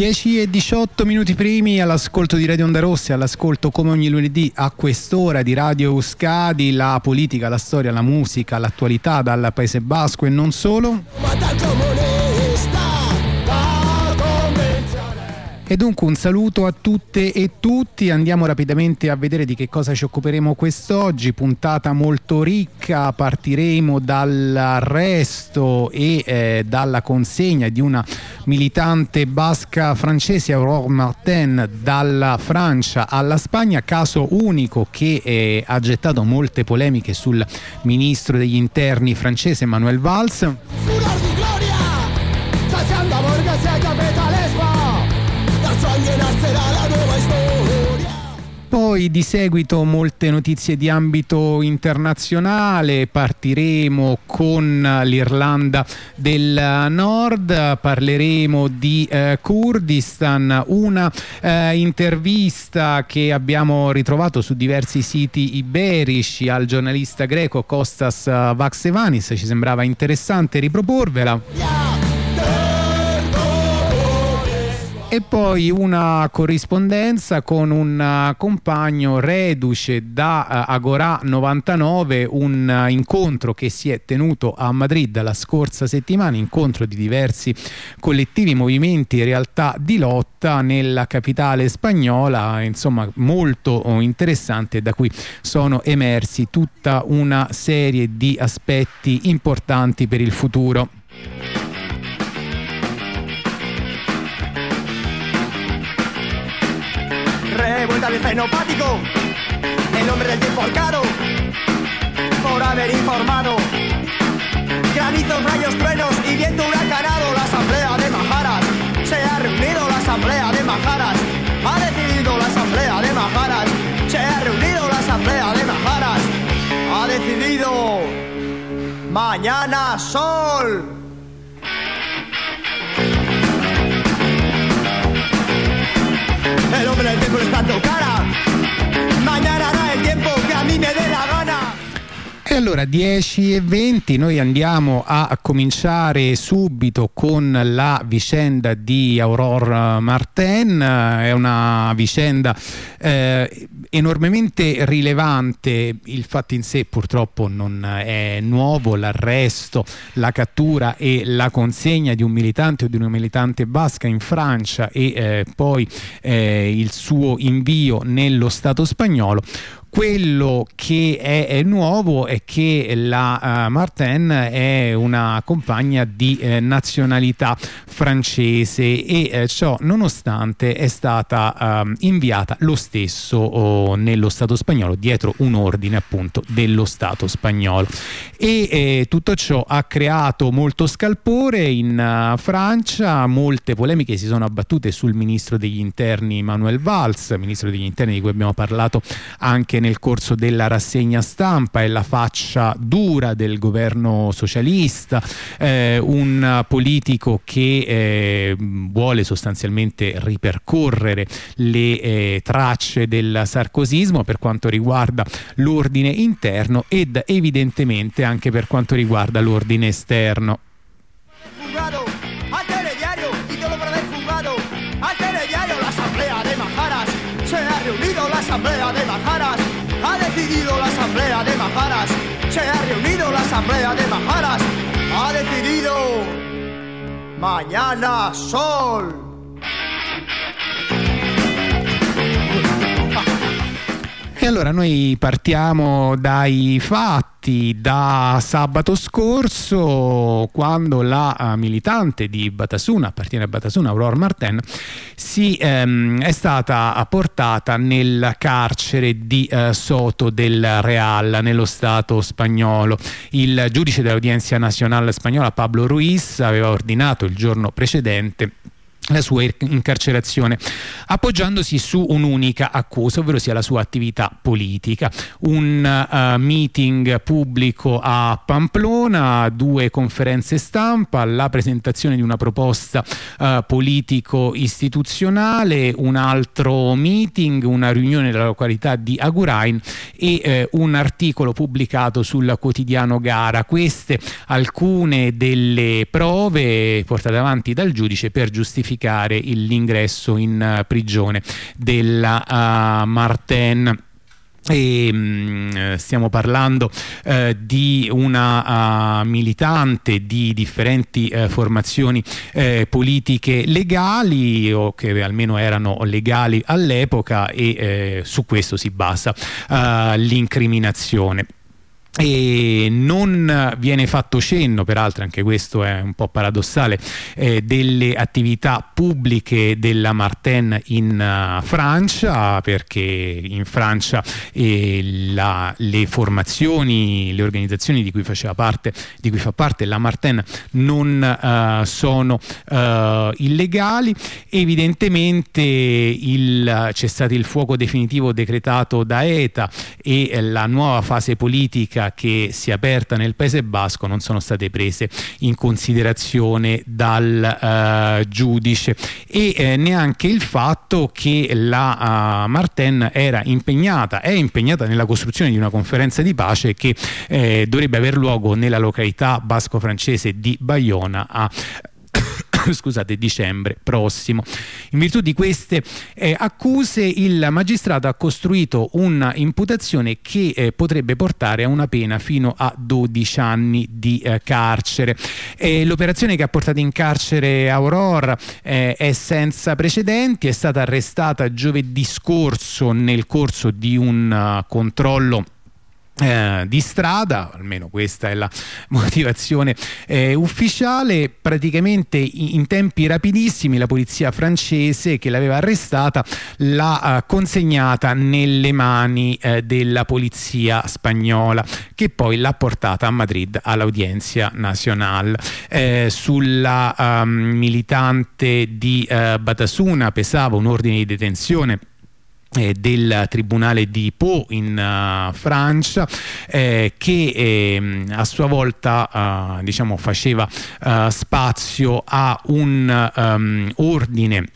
10 e 18 minuti primi all'ascolto di Radio Onda Rossi, all'ascolto come ogni lunedì a quest'ora di Radio Euskadi, la politica, la storia, la musica, l'attualità dal Paese Basco e non solo. E dunque un saluto a tutte e tutti, andiamo rapidamente a vedere di che cosa ci occuperemo quest'oggi, puntata molto ricca, partiremo dall'arresto e eh, dalla consegna di una militante basca francese, Aurore Martin, dalla Francia alla Spagna, caso unico che eh, ha gettato molte polemiche sul ministro degli interni francese Manuel Valls. Poi di seguito molte notizie di ambito internazionale, partiremo con l'Irlanda del Nord, parleremo di eh, Kurdistan, una eh, intervista che abbiamo ritrovato su diversi siti iberici al giornalista greco Kostas eh, Vaxevanis, ci sembrava interessante riproporvela. Yeah! E poi una corrispondenza con un eh, compagno reduce da eh, Agorà 99, un eh, incontro che si è tenuto a Madrid la scorsa settimana, incontro di diversi collettivi, movimenti e realtà di lotta nella capitale spagnola, insomma molto oh, interessante da cui sono emersi tutta una serie di aspetti importanti per il futuro. cabeza enopático, el hombre del tiempo caro, por haber informado. Granizos, rayos, truenos y viento huracanado, la asamblea de Majaras. Se ha reunido la asamblea de Majaras, ha decidido la asamblea de Majaras. Se ha reunido la asamblea de Majaras, ha decidido mañana sol. pero el tiempo está tu cara. allora 10 e 20 noi andiamo a cominciare subito con la vicenda di Aurore Martin, è una vicenda eh, enormemente rilevante, il fatto in sé purtroppo non è nuovo, l'arresto, la cattura e la consegna di un militante o di una militante basca in Francia e eh, poi eh, il suo invio nello Stato spagnolo quello che è, è nuovo è che la uh, Martin è una compagna di eh, nazionalità francese e eh, ciò nonostante è stata um, inviata lo stesso oh, nello Stato spagnolo dietro un ordine appunto dello Stato spagnolo. E eh, tutto ciò ha creato molto scalpore in uh, Francia, molte polemiche si sono abbattute sul ministro degli interni Manuel Valls, ministro degli interni di cui abbiamo parlato anche nel corso della rassegna stampa, è la faccia dura del governo socialista, eh, un politico che eh, vuole sostanzialmente ripercorrere le eh, tracce del sarcosismo per quanto riguarda l'ordine interno ed evidentemente anche per quanto riguarda l'ordine esterno. Asamblea de Majaras. decidido la asamblea de Majaras, se ha reunido la asamblea de Majaras, ha decidido mañana sol. allora noi partiamo dai fatti da sabato scorso quando la eh, militante di Batasuna, appartiene a Batasuna, Aurora Martin, si, ehm, è stata portata nel carcere di eh, Soto del Real, nello Stato spagnolo. Il giudice dell'Audienza Nazionale Spagnola Pablo Ruiz aveva ordinato il giorno precedente la sua incarcerazione, appoggiandosi su un'unica accusa, ovvero sia la sua attività politica. Un uh, meeting pubblico a Pamplona, due conferenze stampa, la presentazione di una proposta uh, politico-istituzionale, un altro meeting, una riunione della località di Agurain e uh, un articolo pubblicato sul quotidiano Gara. Queste alcune delle prove portate avanti dal giudice per giustificare verificare l'ingresso in eh, prigione della uh, Martin. E, stiamo parlando eh, di una uh, militante di differenti eh, formazioni eh, politiche legali o che almeno erano legali all'epoca e su questo si basa uh, l'incriminazione e non viene fatto cenno, peraltro anche questo è un po' paradossale, eh, delle attività pubbliche della Martin in uh, Francia, perché in Francia eh, la, le formazioni, le organizzazioni di cui, parte, di cui fa parte la Martin non uh, sono uh, illegali. Evidentemente c'è stato il fuoco definitivo decretato da ETA e la nuova fase politica politica che si è aperta nel Paese Basco non sono state prese in considerazione dal uh, giudice. E eh, neanche il fatto che la eh, uh, Marten era impegnata, è impegnata nella costruzione di una conferenza di pace che eh, dovrebbe aver luogo nella località basco-francese di Bayona a scusate, dicembre prossimo. In virtù di queste eh, accuse il magistrato ha costruito un'imputazione che eh, potrebbe portare a una pena fino a 12 anni di eh, carcere. Eh, l'operazione che ha portato in carcere Aurora eh, è senza precedenti, è stata arrestata giovedì scorso nel corso di un uh, controllo eh, di strada, almeno questa è la motivazione eh, ufficiale, praticamente in, tempi rapidissimi la polizia francese che l'aveva arrestata l'ha eh, consegnata nelle mani eh, della polizia spagnola che poi l'ha portata a Madrid all'audienza nazionale. Eh, sulla ehm, militante di Batasuna pesava un ordine di detenzione eh, del Tribunale di Po in uh, Francia eh, che eh, a sua volta uh, diciamo faceva uh, spazio a un um, ordine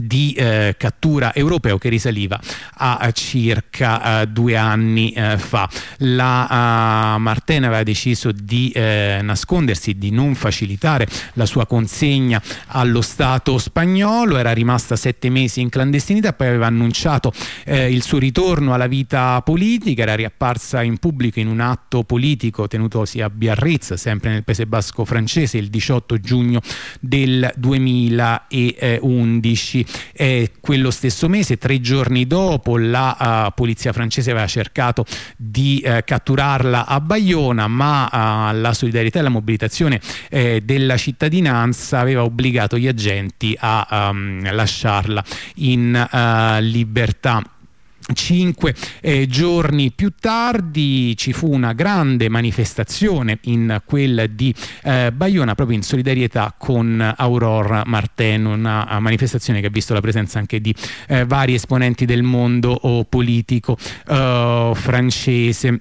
di eh, cattura europeo che risaliva a, circa uh, due anni uh, fa. La eh, uh, Martena aveva deciso di nascondersi, di non facilitare la sua consegna allo Stato spagnolo, era rimasta sette mesi in clandestinità, poi aveva annunciato il suo ritorno alla vita politica, era riapparsa in pubblico in un atto politico tenutosi a Biarritz, sempre nel Paese Basco francese, il 18 giugno del 2011 eh, quello stesso mese, tre giorni dopo, la uh, polizia francese aveva cercato di uh, catturarla a Bagliona, ma uh, la solidarietà e la mobilitazione della cittadinanza aveva obbligato gli agenti a um, lasciarla in libertà. Cinque eh, giorni più tardi ci fu una grande manifestazione in quella di eh, Baiona proprio in solidarietà con Aurora Martin, una eh, manifestazione che ha visto la presenza anche di eh, vari esponenti del mondo politico eh, francese.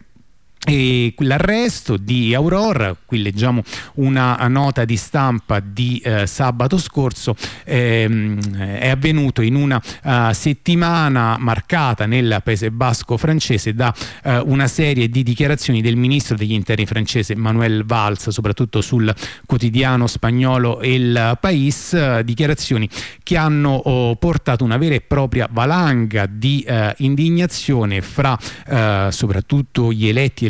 E l'arresto di Aurora, qui leggiamo una nota di stampa di eh, sabato scorso, ehm, è avvenuto in una uh, settimana marcata nel Paese Basco francese da uh, una serie di dichiarazioni del ministro degli interni francese Manuel Valls, soprattutto sul quotidiano spagnolo El País, uh, dichiarazioni che hanno oh, portato una vera e propria valanga di indignazione fra soprattutto gli eletti e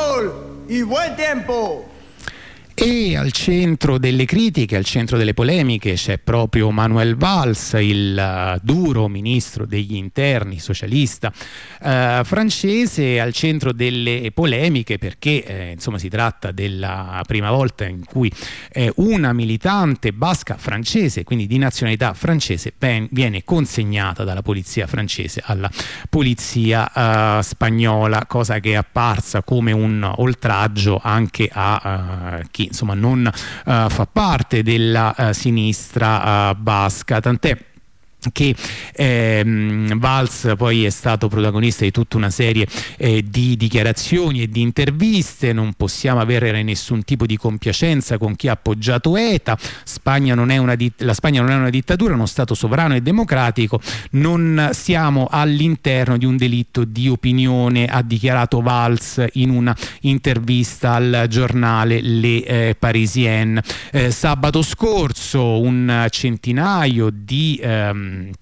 y buen tiempo. E al centro delle critiche, al centro delle polemiche c'è proprio Manuel Valls, il eh, duro ministro degli interni socialista uh, francese, al centro delle polemiche perché eh, insomma si tratta della prima volta in cui eh, una militante basca francese, quindi di nazionalità francese, ben, viene consegnata dalla polizia francese alla polizia uh, spagnola, cosa che è apparsa come un oltraggio anche a chi insomma non eh, fa parte della eh, sinistra eh, basca, tant'è che ehm, Valls poi è stato protagonista di tutta una serie eh, di dichiarazioni e di interviste, non possiamo avere nessun tipo di compiacenza con chi ha appoggiato ETA, Spagna la Spagna non è una dittatura, è uno Stato sovrano e democratico, non siamo all'interno di un delitto di opinione, ha dichiarato Valls in una intervista al giornale Le eh, Parisienne. Eh, sabato scorso un centinaio di... Ehm, um,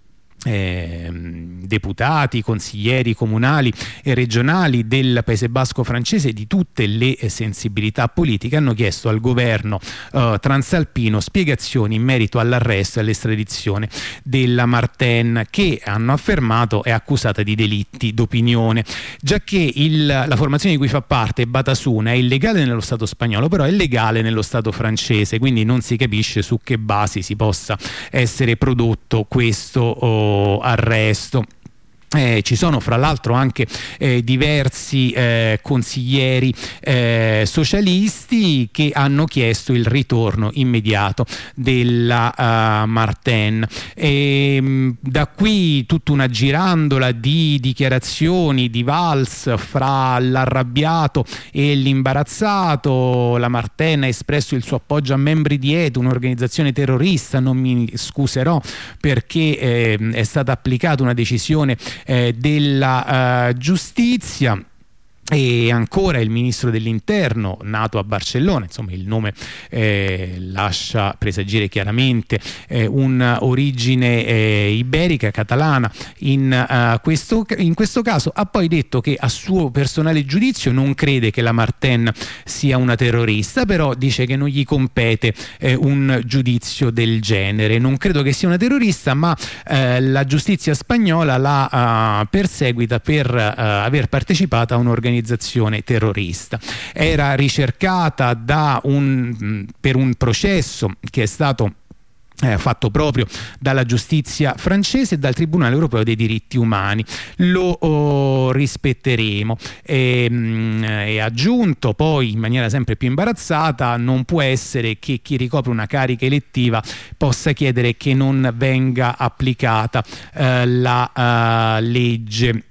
eh, deputati, consiglieri comunali e regionali del Paese Basco francese di tutte le eh, sensibilità politiche hanno chiesto al governo eh, transalpino spiegazioni in merito all'arresto e all'estradizione della Martin che hanno affermato è accusata di delitti d'opinione, giacché il, la formazione di cui fa parte Batasuna è illegale nello Stato spagnolo, però è legale nello Stato francese, quindi non si capisce su che basi si possa essere prodotto questo oh, arresto. Eh, ci sono fra l'altro anche eh, diversi eh, consiglieri eh, socialisti che hanno chiesto il ritorno immediato della uh, Martin. E, mh, da qui tutta una girandola di dichiarazioni, di vals fra l'arrabbiato e l'imbarazzato. La Martin ha espresso il suo appoggio a membri di EDU, un'organizzazione terrorista, non mi scuserò perché ehm, è stata applicata una decisione eh, della eh, giustizia e ancora il ministro dell'interno nato a Barcellona, insomma il nome eh, lascia presagire chiaramente eh, un'origine eh, iberica, catalana. In, uh, questo, in, questo, caso ha poi detto che a suo personale giudizio non crede che la Martin sia una terrorista, però dice che non gli compete eh, un giudizio del genere, non credo che sia una terrorista ma eh, la giustizia spagnola la uh, perseguita per uh, aver partecipato a un'organizzazione organizzazione terrorista. Era ricercata un, per un processo che è stato eh, fatto proprio dalla giustizia francese e dal Tribunale europeo dei diritti umani. Lo oh, rispetteremo. E, mh, e, aggiunto poi in maniera sempre più imbarazzata, non può essere che chi ricopre una carica elettiva possa chiedere che non venga applicata eh, la uh, legge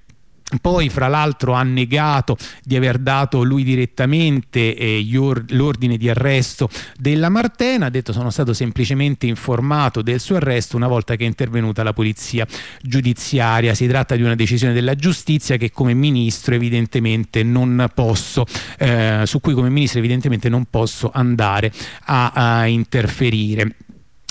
poi, fra l'altro, ha negato di aver dato lui direttamente eh, or- l'ordine di arresto della Martena, ha detto sono stato semplicemente informato del suo arresto una volta che è intervenuta la polizia giudiziaria. Si tratta di una decisione della giustizia che come ministro evidentemente non posso, eh, su cui come ministro evidentemente non posso andare a, a interferire.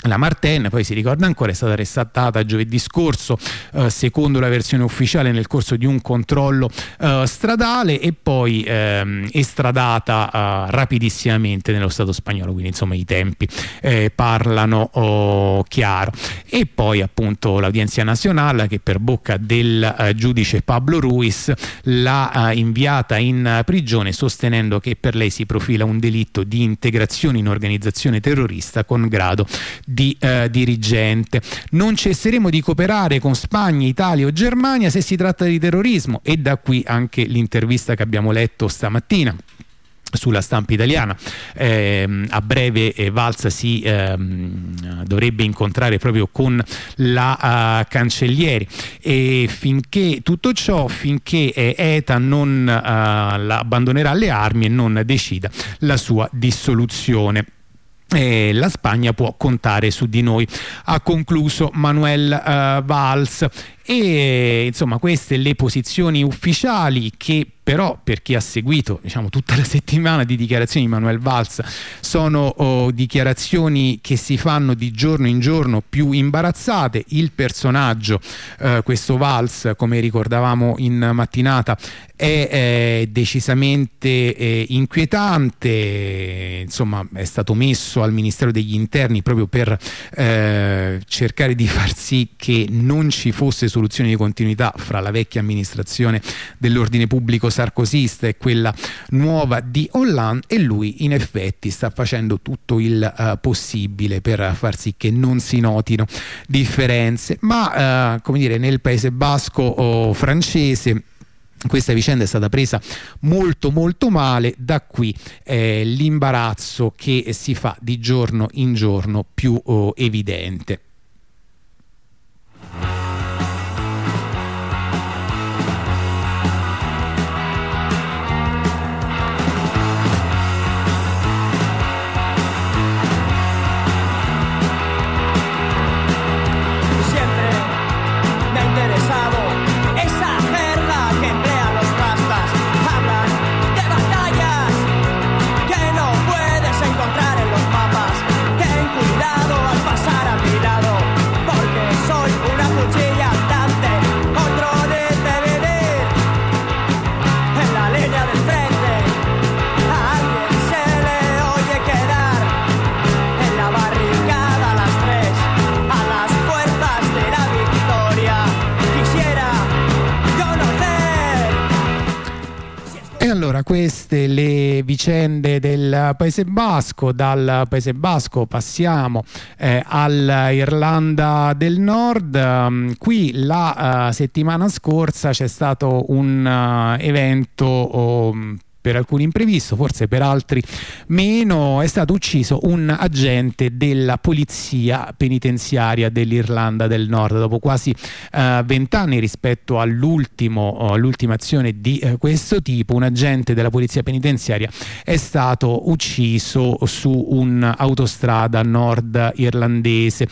La Marten, poi si ricorda ancora, è stata arrestata giovedì scorso, eh, secondo la versione ufficiale, nel corso di un controllo eh, stradale e poi ehm, estradata eh, rapidissimamente nello Stato spagnolo, quindi insomma i tempi eh, parlano oh, chiaro. E poi appunto l'Audienza Nazionale che per bocca del eh, giudice Pablo Ruiz l'ha eh, inviata in prigione sostenendo che per lei si profila un delitto di integrazione in organizzazione terrorista con grado di eh, dirigente. Non cesseremo di cooperare con Spagna, Italia o Germania se si tratta di terrorismo e da qui anche l'intervista che abbiamo letto stamattina sulla stampa italiana. Eh, a breve eh, Valsa si eh, dovrebbe incontrare proprio con la uh, cancellieri e finché tutto ciò, finché eh, ETA non eh, uh, abbandonerà le armi e non decida la sua dissoluzione. E la Spagna può contare su di noi ha concluso Manuel eh, Valls. E insomma queste le posizioni ufficiali che però per chi ha seguito diciamo, tutta la settimana di dichiarazioni di Manuel Valls sono oh, dichiarazioni che si fanno di giorno in giorno più imbarazzate. Il personaggio eh, questo Valls come ricordavamo in mattinata è eh, decisamente eh, inquietante. Insomma è stato messo al Ministero degli Interni proprio per eh, cercare di far sì che non ci fosse soluzione di continuità fra la vecchia amministrazione dell'ordine pubblico sarcosista e quella nuova di Hollande e lui in effetti sta facendo tutto il uh, possibile per far sì che non si notino differenze ma uh, come dire nel Paese Basco o francese questa vicenda è stata presa molto molto male, da qui eh, l'imbarazzo che si fa di giorno in giorno più oh, evidente. vicende del Paese Basco, dal Paese Basco passiamo eh, all'Irlanda del Nord. Mm, qui la uh, settimana scorsa c'è stato un uh, evento um, per alcuni imprevisto, forse per altri meno, è stato ucciso un agente della polizia penitenziaria dell'Irlanda del Nord. Dopo quasi eh, vent'anni eh, rispetto all'ultima azione di eh, questo tipo, un agente della polizia penitenziaria è stato ucciso su un'autostrada nord irlandese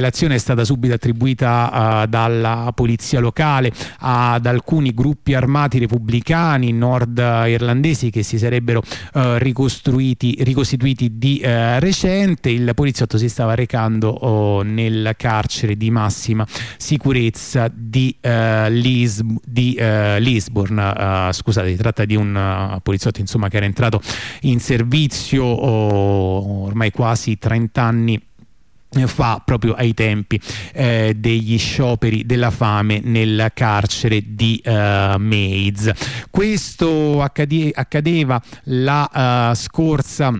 l'azione è stata subito attribuita eh, dalla polizia locale ad alcuni gruppi armati repubblicani nord irlandesi che si sarebbero eh, ricostituiti di eh, recente. Il poliziotto si stava recando oh, nel carcere di massima sicurezza di, eh, Lis di eh, Lisbon. Eh, scusate, si tratta di un eh, poliziotto insomma, che era entrato in servizio oh, ormai quasi 30 anni fa proprio ai tempi eh, degli scioperi della fame nel carcere di eh, Maids. Questo accade accadeva la uh, scorsa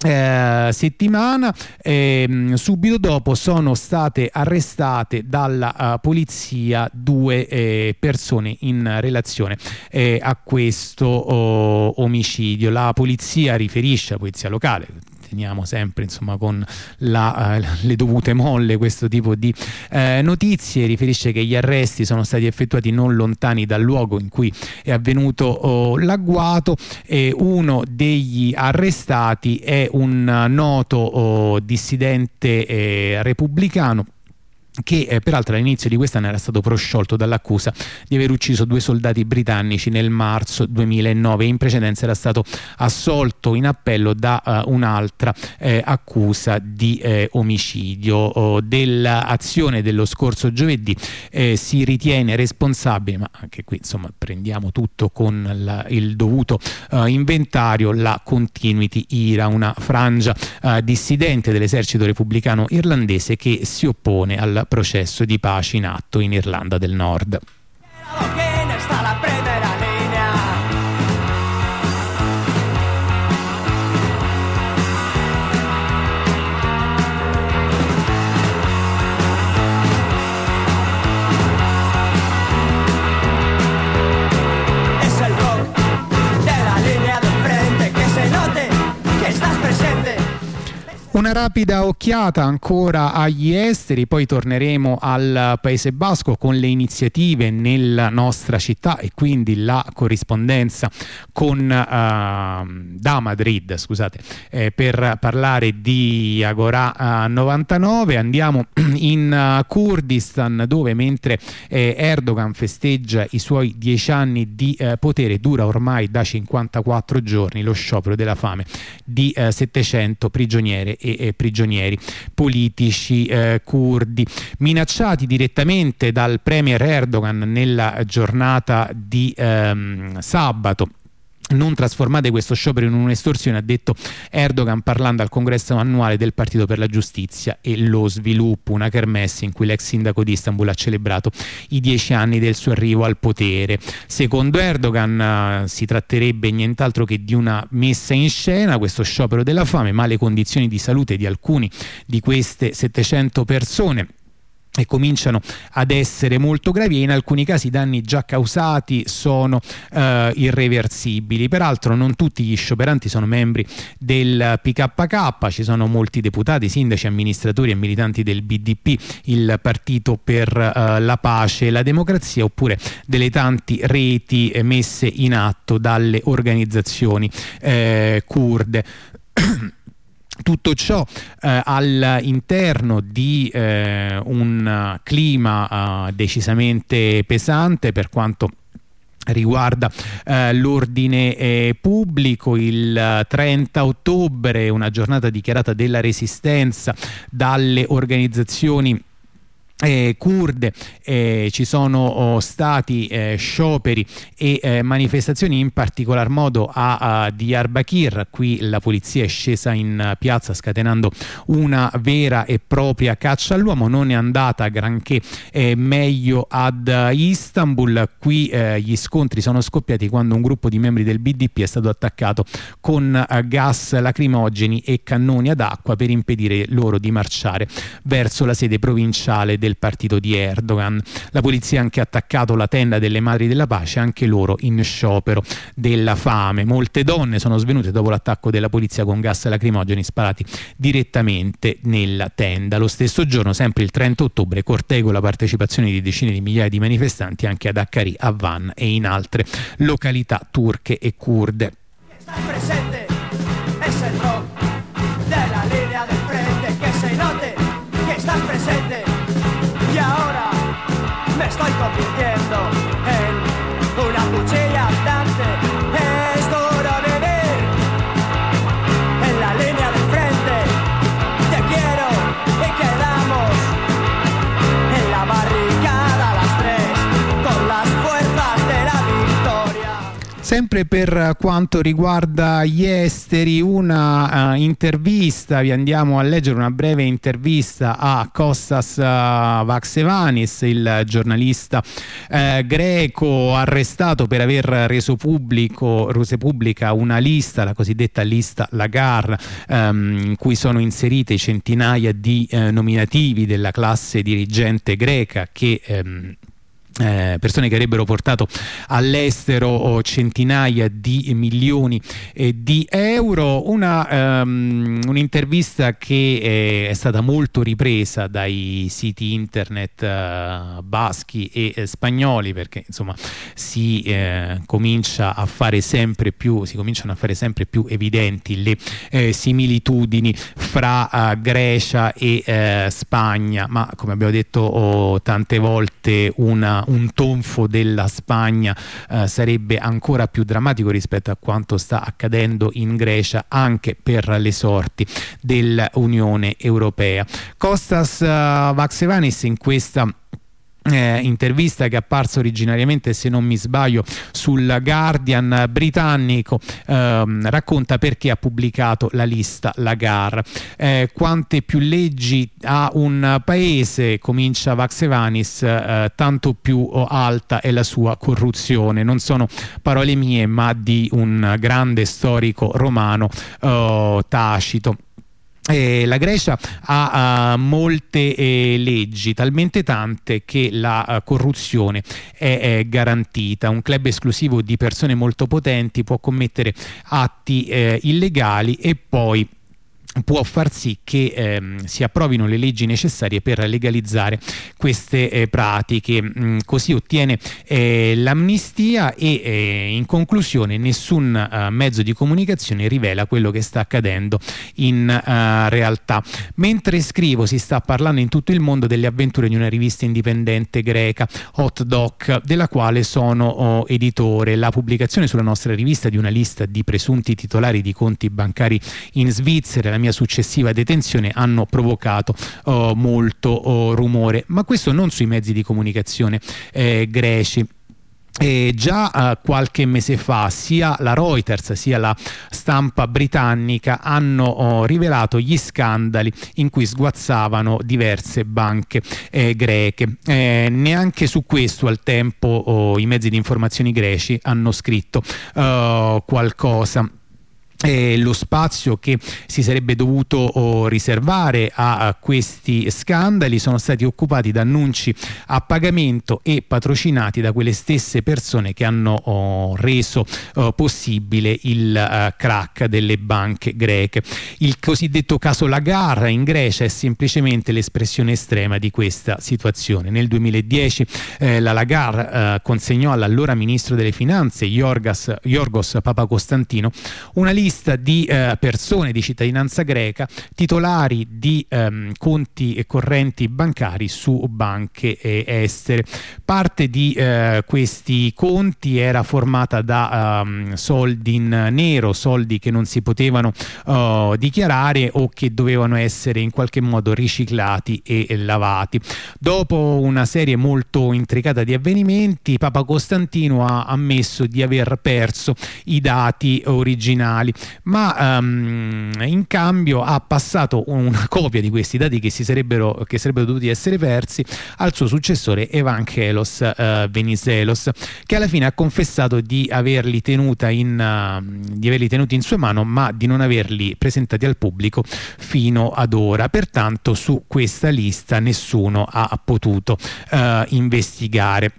eh, settimana ehm, subito dopo sono state arrestate dalla uh, polizia due eh, persone in relazione eh, a questo oh, omicidio la polizia riferisce la polizia locale teniamo sempre insomma, con la, uh, le dovute molle questo tipo di uh, notizie, riferisce che gli arresti sono stati effettuati non lontani dal luogo in cui è avvenuto oh, l'agguato e uno degli arrestati è un eh, noto oh, dissidente eh, repubblicano che eh, peraltro all'inizio di quest'anno era stato prosciolto dall'accusa di aver ucciso due soldati britannici nel marzo 2009 in precedenza era stato assolto in appello da uh, un'altra eh, accusa di eh, omicidio. Oh, dell'azione dello scorso giovedì eh, si ritiene responsabile ma anche qui insomma prendiamo tutto con la, il dovuto uh, inventario la Continuity IRA una frangia uh, dissidente dell'esercito repubblicano irlandese che si oppone al processo di pace in atto in Irlanda del Nord. Una rapida occhiata ancora agli esteri, poi torneremo al Paese Basco con le iniziative nella nostra città e quindi la corrispondenza con, uh, da Madrid scusate, eh, per parlare di Agora eh, 99. Andiamo in eh, Kurdistan dove mentre eh, Erdogan festeggia i suoi dieci anni di eh, potere dura ormai da 54 giorni lo sciopero della fame di eh, 700 prigionieri. e e prigionieri politici eh, curdi. Minacciati direttamente dal premier Erdogan nella giornata di ehm, sabato non trasformate questo sciopero in un'estorsione, ha detto Erdogan parlando al congresso annuale del Partito per la Giustizia e lo Sviluppo, una kermesse in cui l'ex sindaco di Istanbul ha celebrato i dieci anni del suo arrivo al potere. Secondo Erdogan eh, si tratterebbe nient'altro che di una messa in scena, questo sciopero della fame, ma le condizioni di salute di alcune di queste 700 persone e cominciano ad essere molto gravi e in alcuni casi i danni già causati sono eh, irreversibili. Peraltro non tutti gli scioperanti sono membri del PKK, ci sono molti deputati, sindaci, amministratori e militanti del BDP, il partito per eh, la pace e la democrazia, oppure delle tante reti messe in atto dalle organizzazioni eh, kurde. tutto ciò eh, all'interno di eh, un clima eh, decisamente pesante per quanto riguarda eh, l'ordine eh, pubblico. Il eh, 30 ottobre una giornata dichiarata della resistenza dalle organizzazioni eh, eh, ci sono oh, stati eh, scioperi e eh, manifestazioni in particolar modo a, a Diyarbakir, qui la polizia è scesa in piazza scatenando una vera e propria caccia all'uomo, non è andata granché eh, meglio ad Istanbul, qui eh, gli scontri sono scoppiati quando un gruppo di membri del BDP è stato attaccato con gas lacrimogeni e cannoni ad acqua per impedire loro di marciare verso la sede provinciale del del partito di Erdogan. La polizia ha anche attaccato la tenda delle Madri della Pace, anche loro in sciopero della fame. Molte donne sono svenute dopo l'attacco della polizia con gas lacrimogeni sparati direttamente nella tenda. Lo stesso giorno, sempre il 30 ottobre, cortego la partecipazione di decine di migliaia di manifestanti anche ad Akkari, a Van e in altre località turche e kurde. sempre per quanto riguarda gli esteri una uh, intervista, vi andiamo a leggere una breve intervista a Kostas uh, Vaxevanis, il giornalista uh, greco arrestato per aver reso, pubblico, reso pubblica una lista, la cosiddetta lista Lagarde, um, in cui sono inserite centinaia di nominativi della classe dirigente greca che... Um, eh, persone che avrebbero portato all'estero oh, centinaia di milioni eh, di euro. Una, um, un'intervista che eh, è stata molto ripresa dai siti internet eh, baschi e eh, spagnoli perché insomma si, comincia a fare sempre più, si cominciano a fare sempre più evidenti le similitudini fra Grecia e Spagna, ma come abbiamo detto oh, tante volte una un tonfo della Spagna eh, sarebbe ancora più drammatico rispetto a quanto sta accadendo in Grecia anche per le sorti dell'Unione Europea. Costas eh, Vaxevanis in questa eh, intervista che è apparsa originariamente, se non mi sbaglio, sul Guardian britannico, ehm, racconta perché ha pubblicato la lista Lagar. Eh, quante più leggi ha un paese, comincia Vaxevanis, eh, tanto più oh, alta è la sua corruzione. Non sono parole mie, ma di un grande storico romano oh, eh, tacito. Eh, la Grecia ha uh, molte eh, leggi, talmente tante che la uh, corruzione è, è, garantita. Un club esclusivo di persone molto potenti può commettere atti eh, illegali e poi può far sì che ehm, si approvino le leggi necessarie per legalizzare queste eh, pratiche. Mm, così ottiene eh, l'amnistia e eh, in conclusione nessun eh, mezzo di comunicazione rivela quello che sta accadendo in eh, realtà. Mentre scrivo si sta parlando in tutto il mondo delle avventure di una rivista indipendente greca, Hot Doc, della quale sono oh, editore. La pubblicazione sulla nostra rivista di una lista di presunti titolari di conti bancari in Svizzera, nella mia successiva detenzione hanno provocato oh, molto oh, rumore, ma questo non sui mezzi di comunicazione eh, greci. E già eh, qualche mese fa sia la Reuters sia la stampa britannica hanno oh, rivelato gli scandali in cui sguazzavano diverse banche eh, greche. Eh, neanche su questo al tempo oh, i mezzi di informazione greci hanno scritto eh, qualcosa. Eh, lo spazio che si sarebbe dovuto oh, riservare a, a, questi scandali sono stati occupati da annunci a pagamento e patrocinati da quelle stesse persone che hanno oh, reso oh, possibile il uh, crack delle banche greche. Il cosiddetto caso Lagarra in Grecia è semplicemente l'espressione estrema di questa situazione. Nel 2010 eh, la Lagarra eh, consegnò all'allora ministro delle finanze Yorgas, Yorgos Papaconstantino una lista lista di eh, persone di cittadinanza greca titolari di ehm, conti e correnti bancari su banche eh, estere. Parte di eh, questi conti era formata da ehm, soldi in nero, soldi che non si potevano oh, dichiarare o che dovevano essere in qualche modo riciclati e, e lavati. Dopo una serie molto intricata di avvenimenti, Papa Costantino ha ammesso di aver perso i dati originali ma um, in cambio ha passato una copia di questi dati che, sarebbero, che sarebbero, dovuti essere persi al suo successore Evangelos uh, Venizelos, che alla fine ha confessato di averli, in, uh, di averli tenuti in sua mano, ma di non averli presentati al pubblico fino ad ora. Pertanto su questa lista nessuno ha potuto uh, investigare.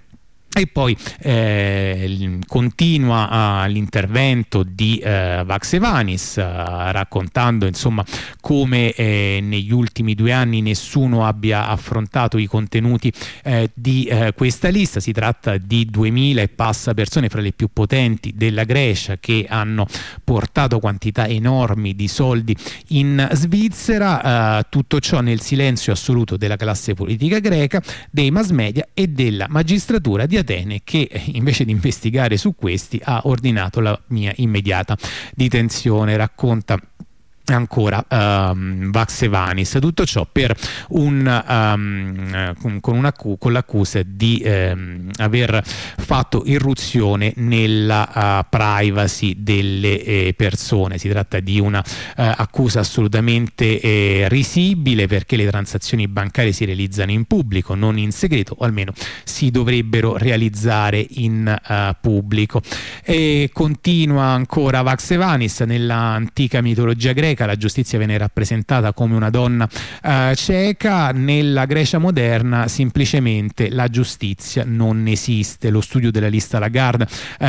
E poi eh, continua eh, l'intervento di eh, Vaxevanis ah, raccontando insomma, come eh, negli ultimi due anni nessuno abbia affrontato i contenuti eh, di eh, questa lista. Si tratta di 2000 e passa persone fra le più potenti della Grecia che hanno portato quantità enormi di soldi in Svizzera. Ah, tutto ciò nel silenzio assoluto della classe politica greca, dei mass media e della magistratura di Atene che eh, invece di investigare su questi ha ordinato la mia immediata detenzione, racconta ancora ehm, um, Vaxevanis. Tutto ciò per un, um, con, una, con l'accusa di um, aver fatto irruzione nella uh, privacy delle eh, persone. Si tratta di una uh, accusa assolutamente eh, risibile perché le transazioni bancarie si realizzano in pubblico, non in segreto, o almeno si dovrebbero realizzare in uh, pubblico. E continua ancora Vax Vaxevanis nell'antica mitologia greca greca la giustizia viene rappresentata come una donna eh, cieca, nella Grecia moderna semplicemente la giustizia non esiste. Lo studio della lista Lagarde eh,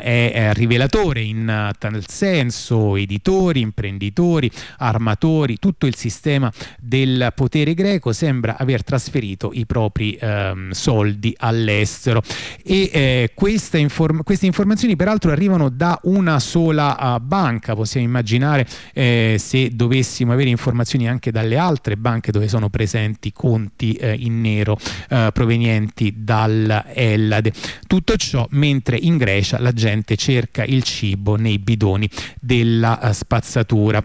è, è, rivelatore in tal senso, editori, imprenditori, armatori, tutto il sistema del potere greco sembra aver trasferito i propri ehm, soldi all'estero. E eh, queste, inform queste informazioni peraltro arrivano da una sola uh, banca, possiamo immaginare eh, se dovessimo avere informazioni anche dalle altre banche dove sono presenti conti eh, in nero eh, provenienti dall'Ellade. Tutto ciò mentre in Grecia la gente cerca il cibo nei bidoni della eh, spazzatura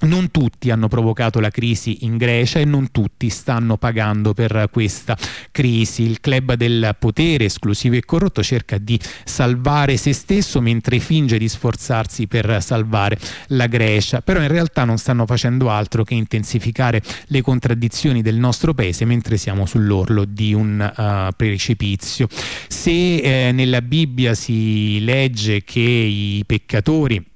non tutti hanno provocato la crisi in Grecia e non tutti stanno pagando per questa crisi. Il club del potere esclusivo e corrotto cerca di salvare se stesso mentre finge di sforzarsi per salvare la Grecia, però in realtà non stanno facendo altro che intensificare le contraddizioni del nostro paese mentre siamo sull'orlo di un uh, precipizio. Se eh, nella Bibbia si legge che i peccatori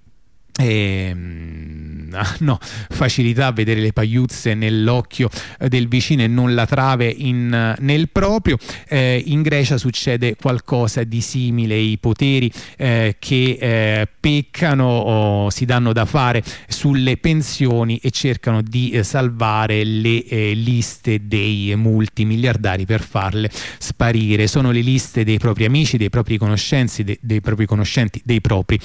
Ehm, ah, no, facilità a vedere le pagliuzze nell'occhio eh, del vicino e non la trave in, eh, nel proprio. Eh, in Grecia succede qualcosa di simile, i poteri eh, che eh, peccano o si danno da fare sulle pensioni e cercano di eh, salvare le liste dei multimiliardari per farle sparire. Sono le liste dei propri amici, dei propri conoscenzi, de, dei propri conoscenti, dei propri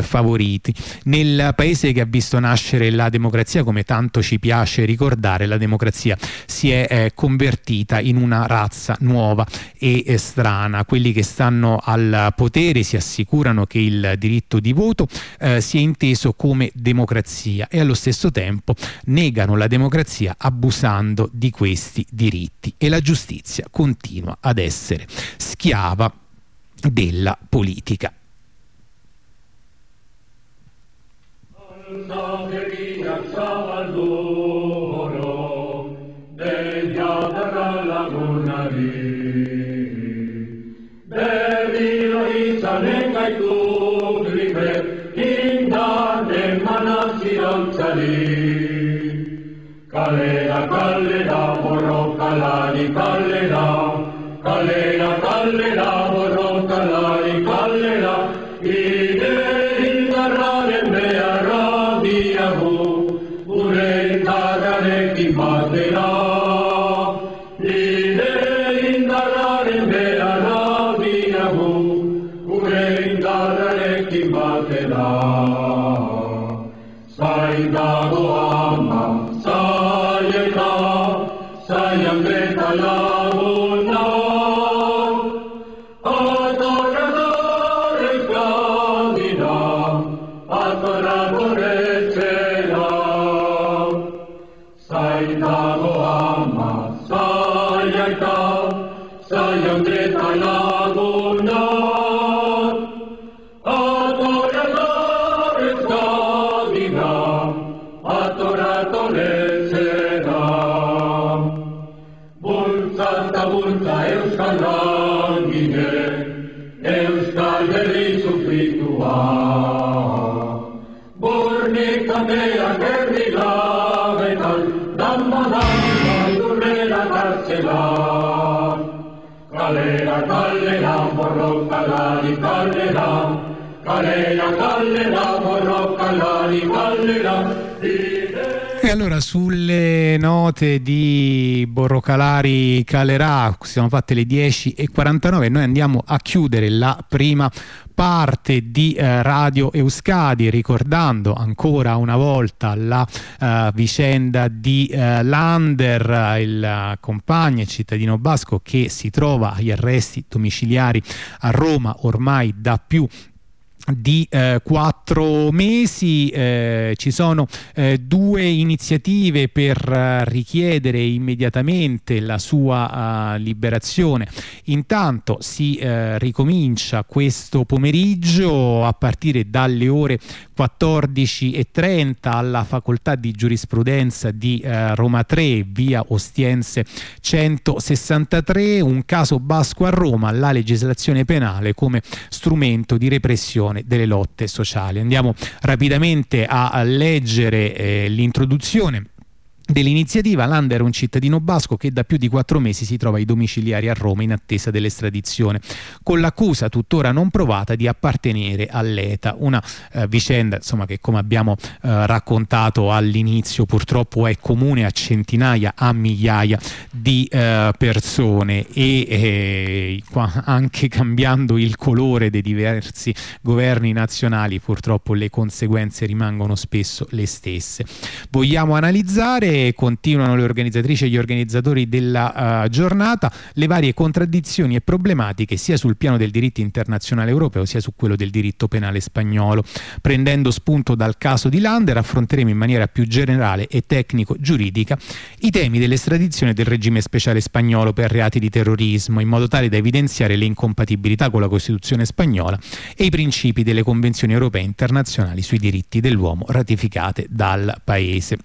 favoriti nel paese che ha visto nascere la democrazia, come tanto ci piace ricordare, la democrazia si è eh, convertita in una razza nuova e eh, strana. Quelli che stanno al potere si assicurano che il diritto di voto eh, sia inteso come democrazia e allo stesso tempo negano la democrazia abusando di questi diritti e la giustizia continua ad essere schiava della politica. nombre di amalo duro de jadara la una di be vino intanel galto libre inda de manasion cari calera calera moro calari calera calera calera Kallelaan. Kaleja Kallelaan, porokkalani Kallelaan. Kaleja Kallelaan, porokkalani Kallelaan. allora sulle note di Borrocalari Calerà, siamo fatte le 10 e 49. noi andiamo a chiudere la prima parte di eh, Radio Euskadi ricordando ancora una volta la eh, vicenda di eh, Lander, il compagno e cittadino basco che si trova agli arresti domiciliari a Roma ormai da più di eh, quattro mesi eh, ci sono eh, due iniziative per eh, richiedere immediatamente la sua eh, liberazione. Intanto si eh, ricomincia questo pomeriggio a partire dalle ore 14.30 alla facoltà di giurisprudenza di Roma 3 via Ostiense 163 un caso basco a Roma la legislazione penale come strumento di repressione promozione delle lotte sociali. Andiamo rapidamente a leggere eh, l'introduzione dell'iniziativa Lander, un cittadino basco che da più di quattro mesi si trova ai domiciliari a Roma in attesa dell'estradizione, con l'accusa tuttora non provata di appartenere all'ETA. Una eh, vicenda insomma, che come abbiamo eh, raccontato all'inizio purtroppo è comune a centinaia, a migliaia di eh, persone e eh, anche cambiando il colore dei diversi governi nazionali purtroppo le conseguenze rimangono spesso le stesse. Vogliamo analizzare continuano le organizzatrici e gli organizzatori della uh, giornata le varie contraddizioni e problematiche sia sul piano del diritto internazionale europeo sia su quello del diritto penale spagnolo. Prendendo spunto dal caso di Lander affronteremo in maniera più generale e tecnico-giuridica i temi dell'estradizione del regime speciale spagnolo per reati di terrorismo in modo tale da evidenziare le incompatibilità con la Costituzione spagnola e i principi delle convenzioni europee internazionali sui diritti dell'uomo ratificate dal Paese.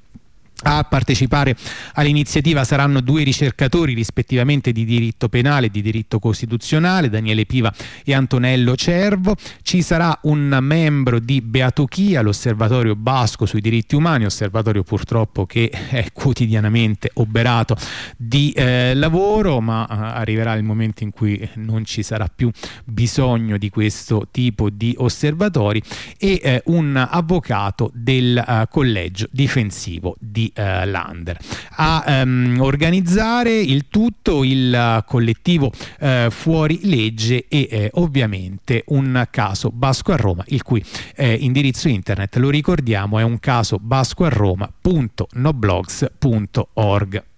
A partecipare all'iniziativa saranno due ricercatori rispettivamente di diritto penale e di diritto costituzionale, Daniele Piva e Antonello Cervo. Ci sarà un membro di Beatochia, l'osservatorio basco sui diritti umani, osservatorio purtroppo che è quotidianamente oberato di eh, lavoro, ma eh, arriverà il momento in cui non ci sarà più bisogno di questo tipo di osservatori e eh, un avvocato del eh, collegio difensivo di di Lander. A ehm, organizzare il tutto il eh, collettivo eh, Fuori Legge e eh, ovviamente un caso basco a Roma, il cui eh, indirizzo internet, lo ricordiamo, è un caso basco a Roma.noblogs.org.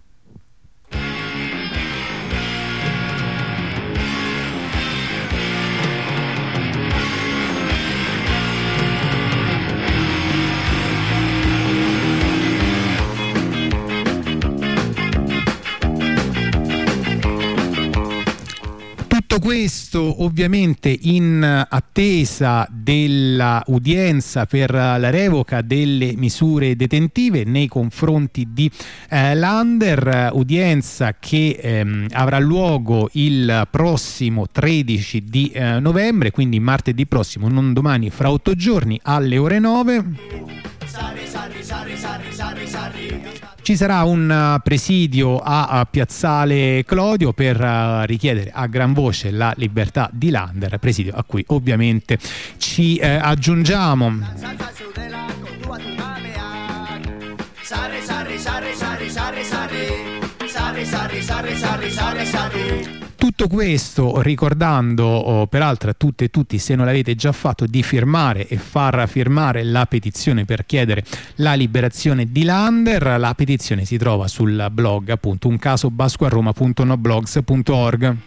Detto questo, ovviamente in attesa dell'udienza per la revoca delle misure detentive nei confronti di eh, Lander, udienza che ehm, avrà luogo il prossimo 13 di eh, novembre, quindi martedì prossimo, non domani, fra otto giorni alle ore 9. Sorry, sorry, sorry, ci sarà un presidio a Piazzale Clodio per richiedere a gran voce la libertà di Lander, presidio a cui ovviamente ci eh, aggiungiamo. Sarri, sarri, sarri, sarri, sarri, sarri, sarri, sarri, sarri, sarri, sarri. Tutto questo ricordando oh, peraltro a tutte e tutti, se non l'avete già fatto, di firmare e far firmare la petizione per chiedere la liberazione di Lander. La petizione si trova sul blog appunto uncasobasquaroma.noblogs.org.